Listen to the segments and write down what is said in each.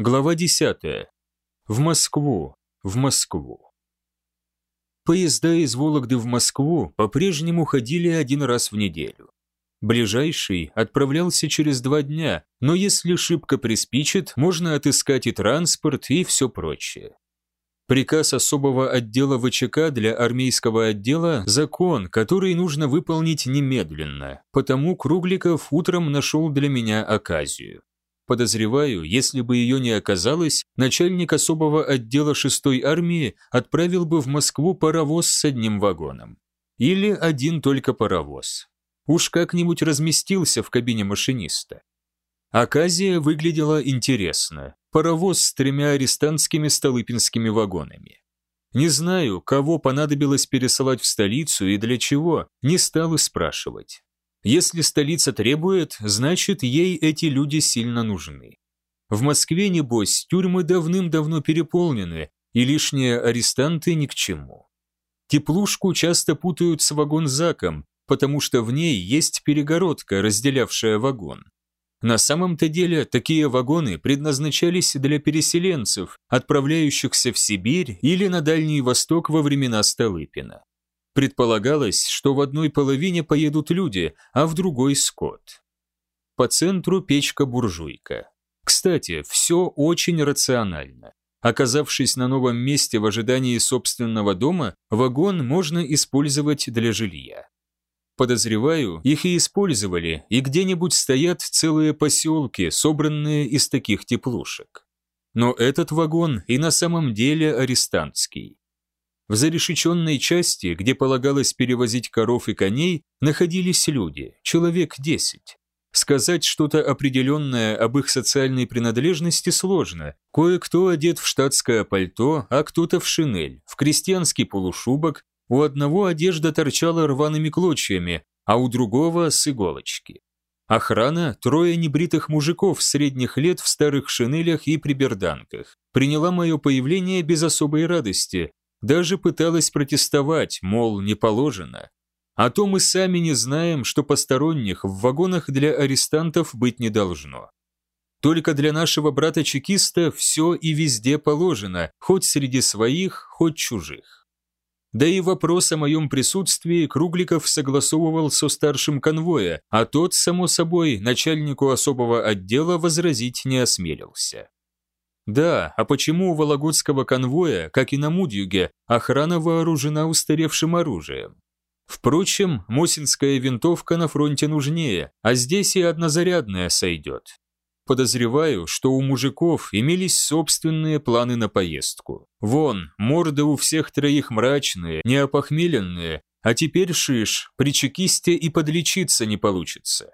Глава 10. В Москву, в Москву. Поезда из Вологды в Москву по-прежнему ходили один раз в неделю. Ближайший отправлялся через два дня, но если шибко приспичит, можно отыскать и транспорт, и все прочее. Приказ особого отдела ВЧК для армейского отдела – закон, который нужно выполнить немедленно, потому Кругликов утром нашел для меня оказию. Подозреваю, если бы ее не оказалось, начальник особого отдела 6-й армии отправил бы в Москву паровоз с одним вагоном. Или один только паровоз. Уж как-нибудь разместился в кабине машиниста. Оказия выглядела интересно. Паровоз с тремя арестантскими столыпинскими вагонами. Не знаю, кого понадобилось пересылать в столицу и для чего, не стал и спрашивать. Если столица требует, значит, ей эти люди сильно нужны. В Москве, небось, тюрьмы давным-давно переполнены, и лишние арестанты ни к чему. Теплушку часто путают с вагон-заком, потому что в ней есть перегородка, разделявшая вагон. На самом-то деле, такие вагоны предназначались для переселенцев, отправляющихся в Сибирь или на Дальний Восток во времена Столыпина. Предполагалось, что в одной половине поедут люди, а в другой – скот. По центру печка-буржуйка. Кстати, все очень рационально. Оказавшись на новом месте в ожидании собственного дома, вагон можно использовать для жилья. Подозреваю, их и использовали, и где-нибудь стоят целые поселки, собранные из таких теплушек. Но этот вагон и на самом деле арестантский. В зарешеченной части, где полагалось перевозить коров и коней, находились люди, человек десять. Сказать что-то определенное об их социальной принадлежности сложно. Кое-кто одет в штатское пальто, а кто-то в шинель, в крестьянский полушубок, у одного одежда торчала рваными клочьями, а у другого с иголочки. Охрана, трое небритых мужиков средних лет в старых шинелях и приберданках, приняла мое появление без особой радости, даже пыталась протестовать, мол, не положено. А то мы сами не знаем, что посторонних в вагонах для арестантов быть не должно. Только для нашего брата-чекиста все и везде положено, хоть среди своих, хоть чужих. Да и вопрос о моем присутствии Кругликов согласовывал со старшим конвоя, а тот, само собой, начальнику особого отдела возразить не осмелился. Да, а почему у Вологодского конвоя, как и на Мудюге, охрана вооружена устаревшим оружием? Впрочем, Мосинская винтовка на фронте нужнее, а здесь и однозарядная сойдет. Подозреваю, что у мужиков имелись собственные планы на поездку. Вон, морды у всех троих мрачные, неопохмеленные, а теперь шиш, при чекисте и подлечиться не получится.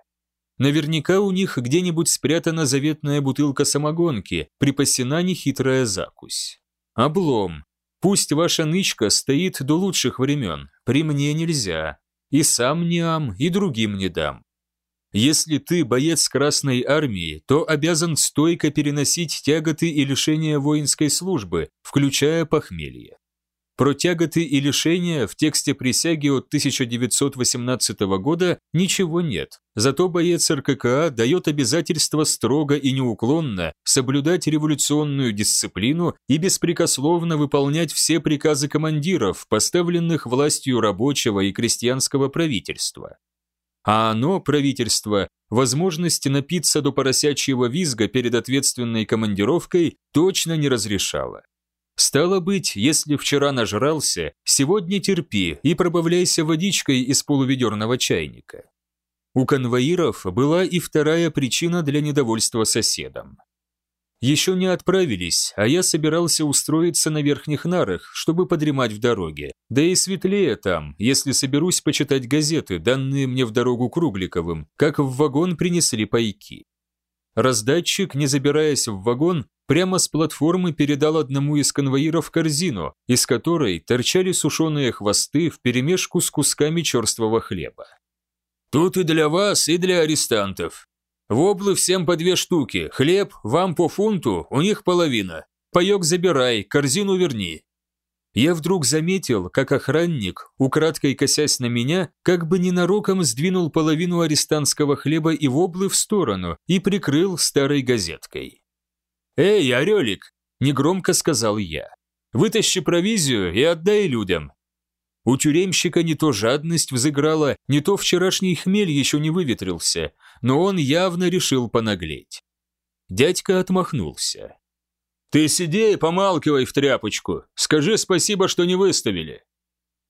Наверняка у них где-нибудь спрятана заветная бутылка самогонки, припасена нехитрая закусь. Облом. Пусть ваша нычка стоит до лучших времен, при мне нельзя. И сам не ам, и другим не дам. Если ты боец Красной Армии, то обязан стойко переносить тяготы и лишения воинской службы, включая похмелье. Про тяготы и лишения в тексте присяги от 1918 года ничего нет, зато боец РККА дает обязательство строго и неуклонно соблюдать революционную дисциплину и беспрекословно выполнять все приказы командиров, поставленных властью рабочего и крестьянского правительства. А оно, правительство, возможности напиться до поросячьего визга перед ответственной командировкой точно не разрешало. Стало быть, если вчера нажрался, сегодня терпи и пробавляйся водичкой из полуведерного чайника. У конвоиров была и вторая причина для недовольства соседом. Еще не отправились, а я собирался устроиться на верхних нарах, чтобы подремать в дороге. Да и светлее там, если соберусь почитать газеты, данные мне в дорогу Кругликовым, как в вагон принесли пайки. Раздатчик, не забираясь в вагон, прямо с платформы передал одному из конвоиров корзину, из которой торчали сушеные хвосты вперемешку с кусками черствого хлеба. «Тут и для вас, и для арестантов. Воблы всем по две штуки, хлеб вам по фунту, у них половина. Паек забирай, корзину верни я вдруг заметил, как охранник, украдкой косясь на меня, как бы ненароком сдвинул половину арестантского хлеба и воблы в сторону и прикрыл старой газеткой. «Эй, Орелик!» – негромко сказал я. «Вытащи провизию и отдай людям». У тюремщика не то жадность взыграла, не то вчерашний хмель еще не выветрился, но он явно решил понаглеть. Дядька отмахнулся. «Ты сиди и помалкивай в тряпочку. Скажи спасибо, что не выставили».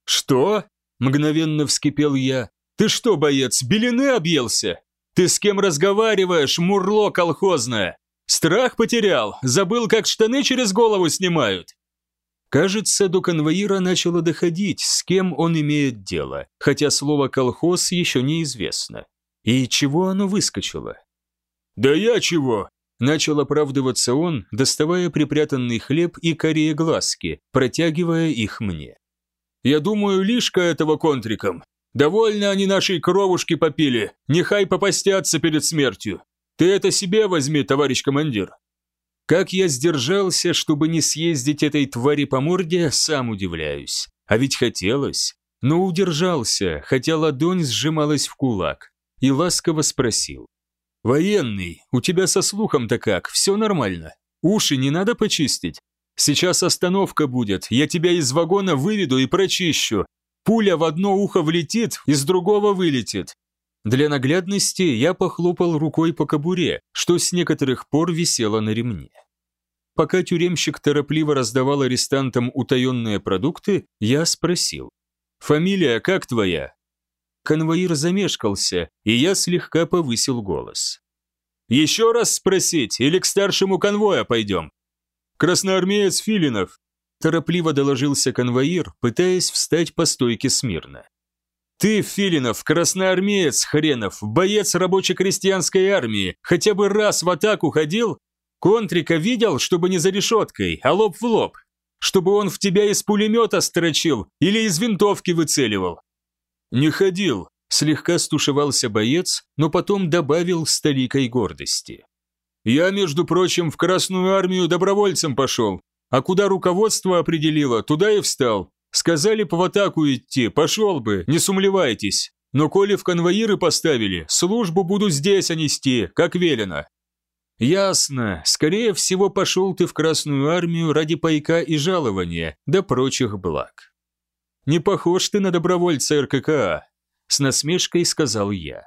«Что?» – мгновенно вскипел я. «Ты что, боец, белины объелся? Ты с кем разговариваешь, мурло колхозное? Страх потерял, забыл, как штаны через голову снимают?» Кажется, до конвоира начало доходить, с кем он имеет дело, хотя слово «колхоз» еще неизвестно. И чего оно выскочило? «Да я чего?» Начал оправдываться он, доставая припрятанный хлеб и корее глазки, протягивая их мне. «Я думаю, лишка этого контриком. Довольно они нашей кровушки попили, нехай попастятся перед смертью. Ты это себе возьми, товарищ командир». Как я сдержался, чтобы не съездить этой твари по морде, сам удивляюсь. А ведь хотелось. Но удержался, хотя ладонь сжималась в кулак, и ласково спросил. «Военный, у тебя со слухом-то как, все нормально? Уши не надо почистить? Сейчас остановка будет, я тебя из вагона выведу и прочищу. Пуля в одно ухо влетит, из другого вылетит». Для наглядности я похлопал рукой по кобуре, что с некоторых пор висело на ремне. Пока тюремщик торопливо раздавал арестантам утаенные продукты, я спросил. «Фамилия как твоя?» Конвоир замешкался, и я слегка повысил голос. «Еще раз спросить, или к старшему конвоя пойдем?» «Красноармеец Филинов», – торопливо доложился конвоир, пытаясь встать по стойке смирно. «Ты, Филинов, красноармеец хренов, боец рабоче-крестьянской армии, хотя бы раз в атаку ходил? Контрика видел, чтобы не за решеткой, а лоб в лоб? Чтобы он в тебя из пулемета строчил или из винтовки выцеливал? «Не ходил», – слегка стушевался боец, но потом добавил с толикой гордости. «Я, между прочим, в Красную армию добровольцем пошел, а куда руководство определило, туда и встал. Сказали по в атаку идти, пошел бы, не сумлевайтесь. Но коли в конвоиры поставили, службу буду здесь, а как велено». «Ясно. Скорее всего, пошел ты в Красную армию ради пайка и жалования, да прочих благ». «Не похож ты на добровольца РККА», – с насмешкой сказал я.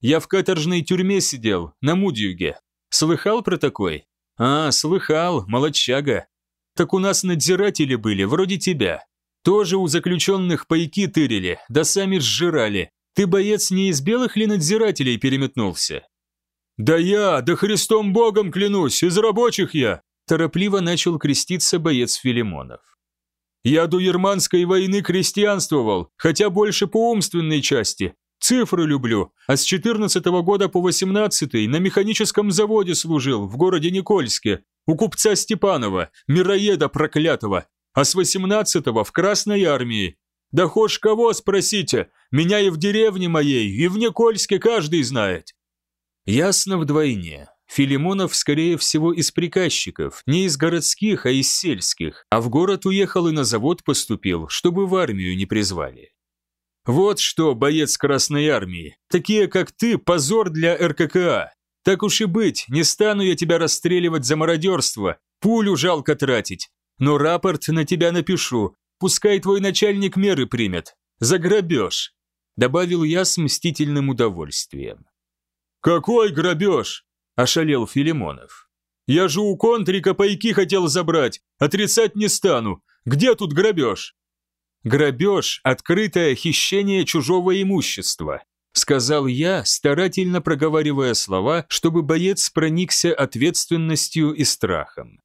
«Я в каторжной тюрьме сидел, на Мудюге. Слыхал про такой?» «А, слыхал, молодчага. Так у нас надзиратели были, вроде тебя. Тоже у заключенных пайки тырили, да сами сжирали. Ты, боец, не из белых ли надзирателей переметнулся?» «Да я, да Христом Богом клянусь, из рабочих я!» Торопливо начал креститься боец Филимонов. Я до Ерманской войны крестьянствовал, хотя больше по умственной части. Цифры люблю, а с 14 -го года по 18 на механическом заводе служил в городе Никольске, у купца Степанова, мироеда проклятого, а с 18 в Красной армии. Да хошь кого спросите, меня и в деревне моей, и в Никольске каждый знает. Ясно вдвойне. Филимонов, скорее всего, из приказчиков, не из городских, а из сельских, а в город уехал и на завод поступил, чтобы в армию не призвали. Вот что, боец Красной Армии, такие как ты, позор для РККА. Так уж и быть, не стану я тебя расстреливать за мародерство, пулю жалко тратить, но рапорт на тебя напишу, пускай твой начальник меры примет, за грабеж», добавил я с мстительным удовольствием. «Какой грабеж? – ошалел Филимонов. «Я же у контрика пайки хотел забрать, отрицать не стану. Где тут грабеж?» «Грабеж – открытое хищение чужого имущества», – сказал я, старательно проговаривая слова, чтобы боец проникся ответственностью и страхом.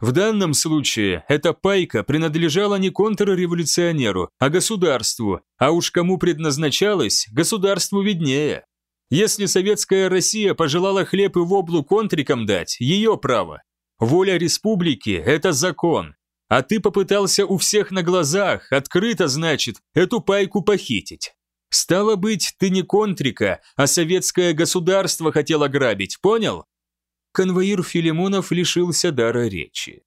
В данном случае эта пайка принадлежала не контрреволюционеру, а государству, а уж кому предназначалась, государству виднее. Если советская Россия пожелала хлеб и воблу контрикам дать, ее право. Воля республики – это закон. А ты попытался у всех на глазах, открыто, значит, эту пайку похитить. Стало быть, ты не контрика, а советское государство хотел ограбить, понял? Конвоир Филимонов лишился дара речи.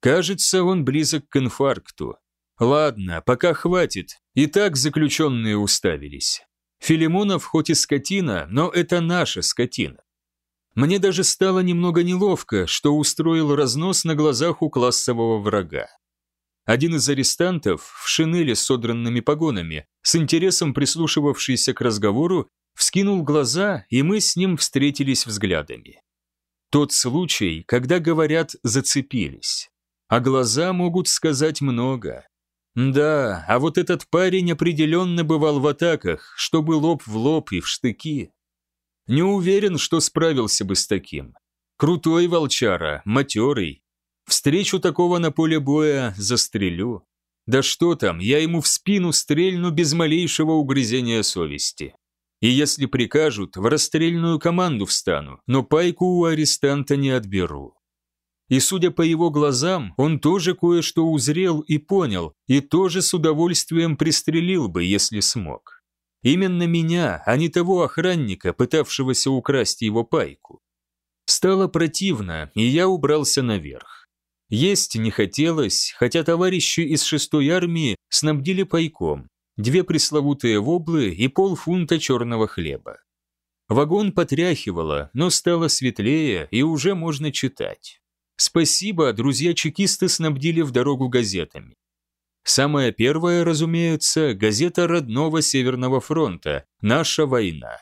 Кажется, он близок к инфаркту. Ладно, пока хватит, и так заключенные уставились. Филимонов хоть и скотина, но это наша скотина. Мне даже стало немного неловко, что устроил разнос на глазах у классового врага. Один из арестантов в шинели с содранными погонами, с интересом прислушивавшийся к разговору, вскинул глаза, и мы с ним встретились взглядами. Тот случай, когда говорят «зацепились», а глаза могут сказать много. Да, а вот этот парень определенно бывал в атаках, чтобы лоб в лоб и в штыки. Не уверен, что справился бы с таким. Крутой волчара, матерый. Встречу такого на поле боя застрелю. Да что там, я ему в спину стрельну без малейшего угрызения совести. И если прикажут, в расстрельную команду встану, но пайку у арестанта не отберу. И судя по его глазам, он тоже кое-что узрел и понял, и тоже с удовольствием пристрелил бы, если смог. Именно меня, а не того охранника, пытавшегося украсть его пайку. Стало противно, и я убрался наверх. Есть не хотелось, хотя товарищи из шестой армии снабдили пайком, две пресловутые воблы и полфунта черного хлеба. Вагон потряхивало, но стало светлее, и уже можно читать. Спасибо, друзья-чекисты снабдили в дорогу газетами. Самая первая, разумеется, газета родного Северного фронта «Наша война».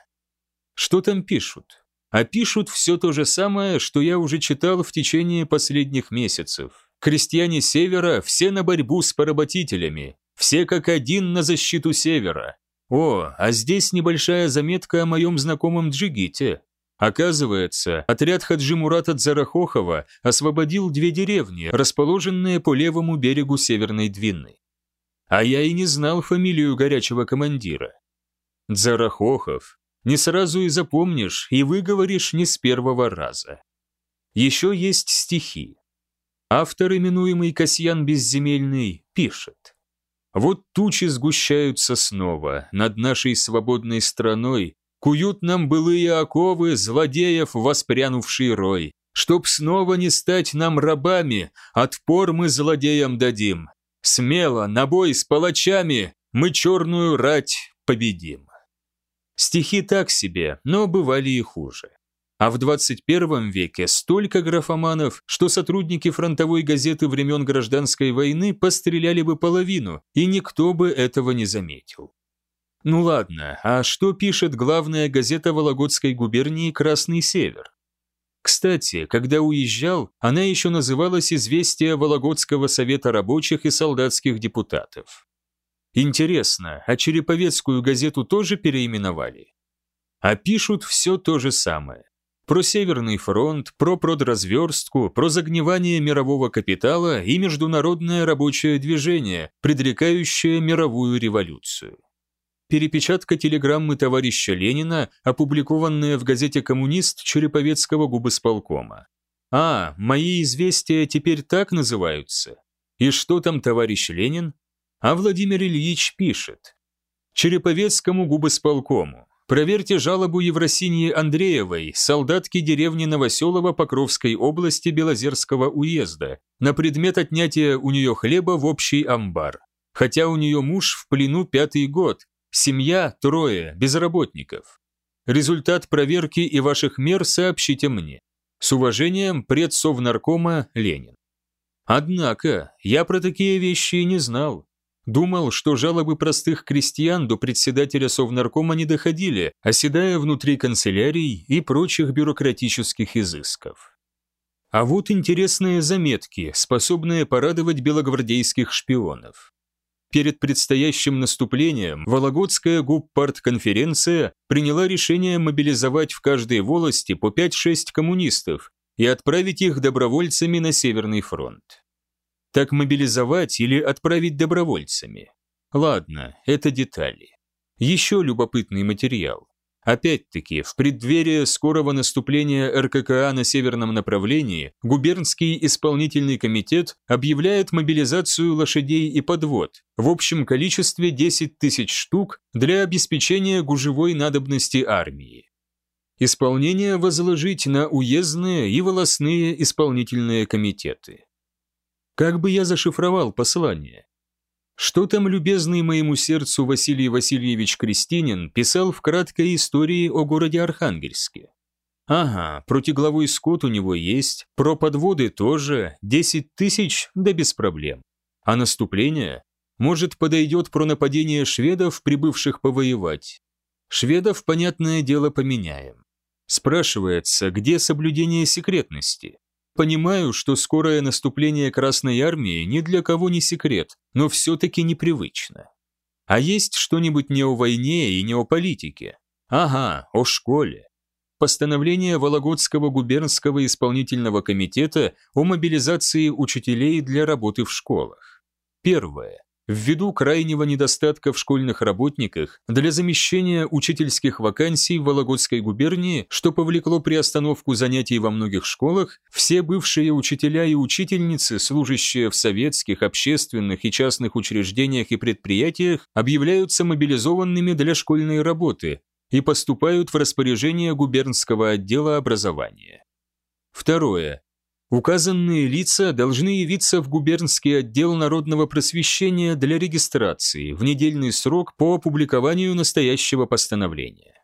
Что там пишут? А пишут все то же самое, что я уже читал в течение последних месяцев. Крестьяне Севера все на борьбу с поработителями, все как один на защиту Севера. О, а здесь небольшая заметка о моем знакомом Джигите. Оказывается, отряд Хаджи Мурата Дзарахохова освободил две деревни, расположенные по левому берегу Северной Двины. А я и не знал фамилию горячего командира. Дзарахохов. Не сразу и запомнишь, и выговоришь не с первого раза. Еще есть стихи. Автор, именуемый Касьян Безземельный, пишет. Вот тучи сгущаются снова над нашей свободной страной, Куют нам былые оковы злодеев, воспрянувший рой. Чтоб снова не стать нам рабами, отпор мы злодеям дадим. Смело, на бой с палачами, мы черную рать победим. Стихи так себе, но бывали и хуже. А в 21 веке столько графоманов, что сотрудники фронтовой газеты времен гражданской войны постреляли бы половину, и никто бы этого не заметил. Ну ладно, а что пишет главная газета Вологодской губернии «Красный север»? Кстати, когда уезжал, она еще называлась «Известие Вологодского совета рабочих и солдатских депутатов». Интересно, а Череповецкую газету тоже переименовали? А пишут все то же самое. Про Северный фронт, про продразверстку, про загнивание мирового капитала и международное рабочее движение, предрекающее мировую революцию перепечатка телеграммы товарища Ленина, опубликованная в газете «Коммунист» Череповецкого губосполкома. А, мои известия теперь так называются. И что там товарищ Ленин? А Владимир Ильич пишет. Череповецкому губосполкому. Проверьте жалобу Евросинии Андреевой, солдатки деревни Новоселова Покровской области Белозерского уезда, на предмет отнятия у нее хлеба в общий амбар. Хотя у нее муж в плену пятый год, Семья – трое, безработников. Результат проверки и ваших мер сообщите мне. С уважением, предсовнаркома Ленин. Однако, я про такие вещи не знал. Думал, что жалобы простых крестьян до председателя Совнаркома не доходили, оседая внутри канцелярий и прочих бюрократических изысков. А вот интересные заметки, способные порадовать белогвардейских шпионов. Перед предстоящим наступлением Вологодская губпартконференция приняла решение мобилизовать в каждой волости по 5-6 коммунистов и отправить их добровольцами на Северный фронт. Так мобилизовать или отправить добровольцами? Ладно, это детали. Еще любопытный материал. Опять-таки, в преддверии скорого наступления РККА на северном направлении, губернский исполнительный комитет объявляет мобилизацию лошадей и подвод в общем количестве 10 тысяч штук для обеспечения гужевой надобности армии. Исполнение возложить на уездные и волосные исполнительные комитеты. Как бы я зашифровал послание? Что там любезный моему сердцу Василий Васильевич Крестинин писал в краткой истории о городе Архангельске? Ага, протигловой скот у него есть, про подводы тоже, 10 тысяч, да без проблем. А наступление? Может, подойдет про нападение шведов, прибывших повоевать? Шведов, понятное дело, поменяем. Спрашивается, где соблюдение секретности? Понимаю, что скорое наступление Красной Армии ни для кого не секрет, но все-таки непривычно. А есть что-нибудь не о войне и не о политике? Ага, о школе постановление Вологодского губернского исполнительного комитета о мобилизации учителей для работы в школах. Первое. Ввиду крайнего недостатка в школьных работниках для замещения учительских вакансий в Вологодской губернии, что повлекло приостановку занятий во многих школах, все бывшие учителя и учительницы, служащие в советских, общественных и частных учреждениях и предприятиях, объявляются мобилизованными для школьной работы, и поступают в распоряжение губернского отдела образования. Второе. Указанные лица должны явиться в губернский отдел народного просвещения для регистрации в недельный срок по опубликованию настоящего постановления.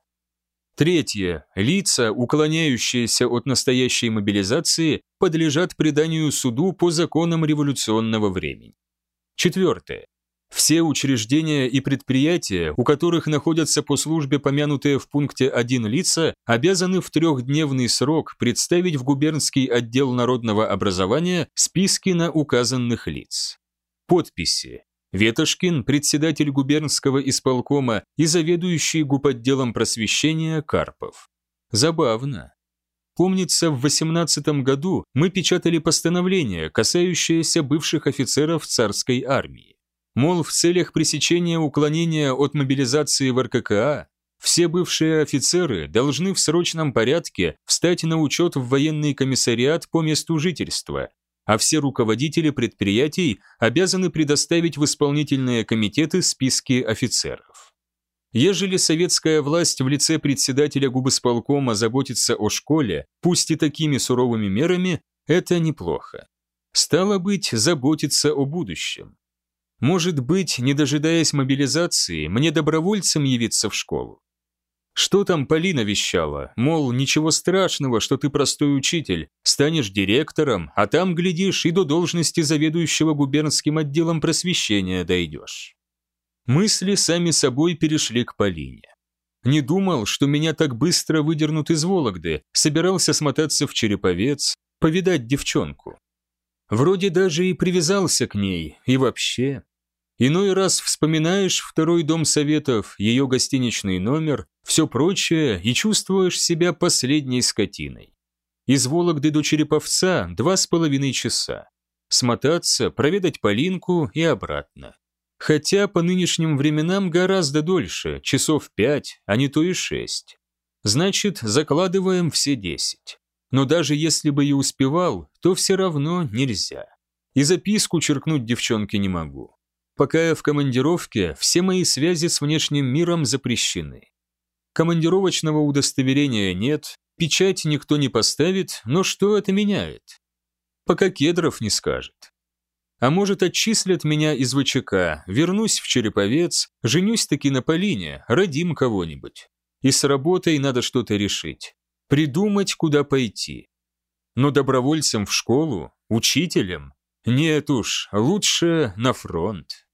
Третье. Лица, уклоняющиеся от настоящей мобилизации, подлежат преданию суду по законам революционного времени. Четвертое. Все учреждения и предприятия, у которых находятся по службе помянутые в пункте 1 лица, обязаны в трехдневный срок представить в губернский отдел народного образования списки на указанных лиц. Подписи. Ветошкин, председатель губернского исполкома и заведующий гупотделом просвещения Карпов. Забавно. Помнится, в 18 году мы печатали постановление, касающееся бывших офицеров царской армии. Мол, в целях пресечения уклонения от мобилизации в РККА все бывшие офицеры должны в срочном порядке встать на учет в военный комиссариат по месту жительства, а все руководители предприятий обязаны предоставить в исполнительные комитеты списки офицеров. Ежели советская власть в лице председателя губысполкома заботится о школе, пусть и такими суровыми мерами, это неплохо. Стало быть, заботиться о будущем. Может быть, не дожидаясь мобилизации, мне добровольцем явиться в школу? Что там Полина вещала? Мол, ничего страшного, что ты простой учитель, станешь директором, а там, глядишь, и до должности заведующего губернским отделом просвещения дойдешь. Мысли сами собой перешли к Полине. Не думал, что меня так быстро выдернут из Вологды, собирался смотаться в Череповец, повидать девчонку. Вроде даже и привязался к ней, и вообще. Иной раз вспоминаешь второй дом советов, ее гостиничный номер, все прочее и чувствуешь себя последней скотиной. Из Вологды до Череповца два с половиной часа. Смотаться, проведать Полинку и обратно. Хотя по нынешним временам гораздо дольше, часов пять, а не то и шесть. Значит, закладываем все десять. Но даже если бы и успевал, то все равно нельзя. И записку черкнуть девчонке не могу. Пока я в командировке, все мои связи с внешним миром запрещены. Командировочного удостоверения нет, печать никто не поставит, но что это меняет? Пока Кедров не скажет. А может, отчислят меня из ВЧК, вернусь в Череповец, женюсь таки на Полине, родим кого-нибудь. И с работой надо что-то решить. Придумать, куда пойти. Но добровольцем в школу, учителем? Нет уж, лучше на фронт.